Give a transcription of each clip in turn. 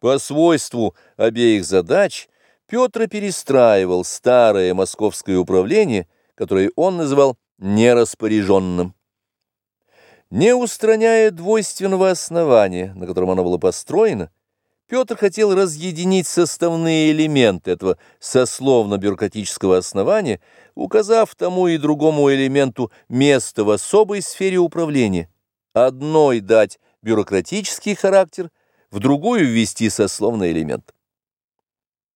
По свойству обеих задач Петр перестраивал старое московское управление, которое он называл нераспоряженным. Не устраняя двойственного основания, на котором оно было построено, Петр хотел разъединить составные элементы этого сословно-бюрократического основания, указав тому и другому элементу место в особой сфере управления, одной дать бюрократический характер, в другую ввести сословный элемент.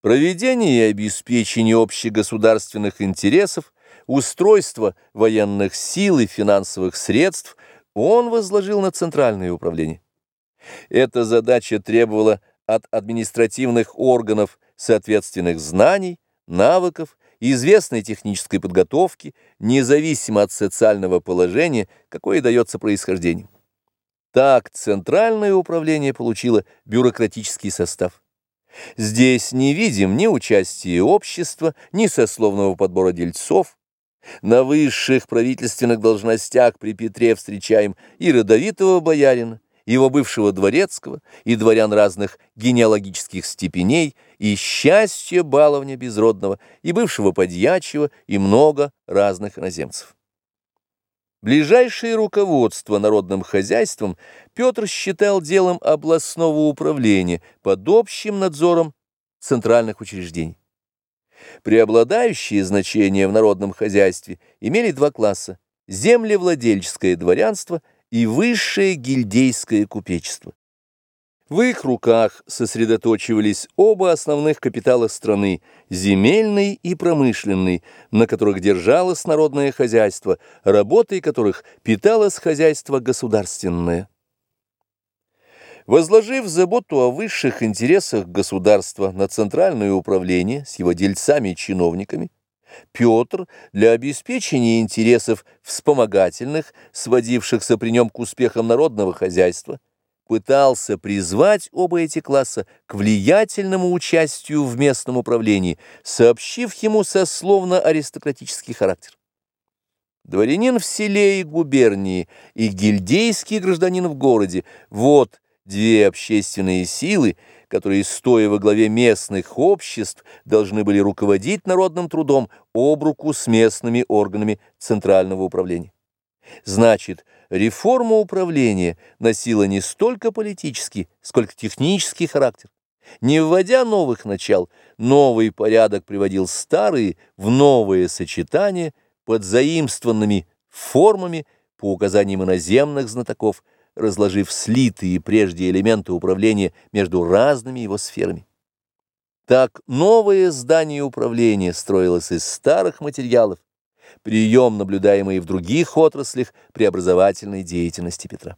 Проведение и обеспечение общегосударственных интересов, устройство военных сил и финансовых средств он возложил на Центральное управление. Эта задача требовала от административных органов соответственных знаний, навыков, известной технической подготовки, независимо от социального положения, какое дается происхождением. Так Центральное управление получило бюрократический состав. Здесь не видим ни участия общества, ни сословного подбора дельцов. На высших правительственных должностях при Петре встречаем и родовитого боярина, его бывшего дворецкого, и дворян разных генеалогических степеней, и счастья баловня безродного, и бывшего подьячего, и много разных иноземцев. Ближайшее руководство народным хозяйством Петр считал делом областного управления под общим надзором центральных учреждений. Преобладающее значение в народном хозяйстве имели два класса – землевладельческое дворянство и высшее гильдейское купечество. В их руках сосредоточивались оба основных капитала страны – земельный и промышленный, на которых держалось народное хозяйство, работой которых питалось хозяйство государственное. Возложив заботу о высших интересах государства на центральное управление с его дельцами и чиновниками, Петр для обеспечения интересов вспомогательных, сводившихся при нем к успехам народного хозяйства, пытался призвать оба эти класса к влиятельному участию в местном управлении, сообщив ему сословно-аристократический характер. Дворянин в селе и губернии и гильдейский гражданин в городе – вот две общественные силы, которые, стоя во главе местных обществ, должны были руководить народным трудом об руку с местными органами Центрального управления. Значит, реформа управления носила не столько политический, сколько технический характер. Не вводя новых начал, новый порядок приводил старые в новые сочетания под заимствованными формами по указаниям иноземных знатоков, разложив слитые прежде элементы управления между разными его сферами. Так новое здание управления строилось из старых материалов, прием, наблюдаемый в других отраслях преобразовательной деятельности Петра.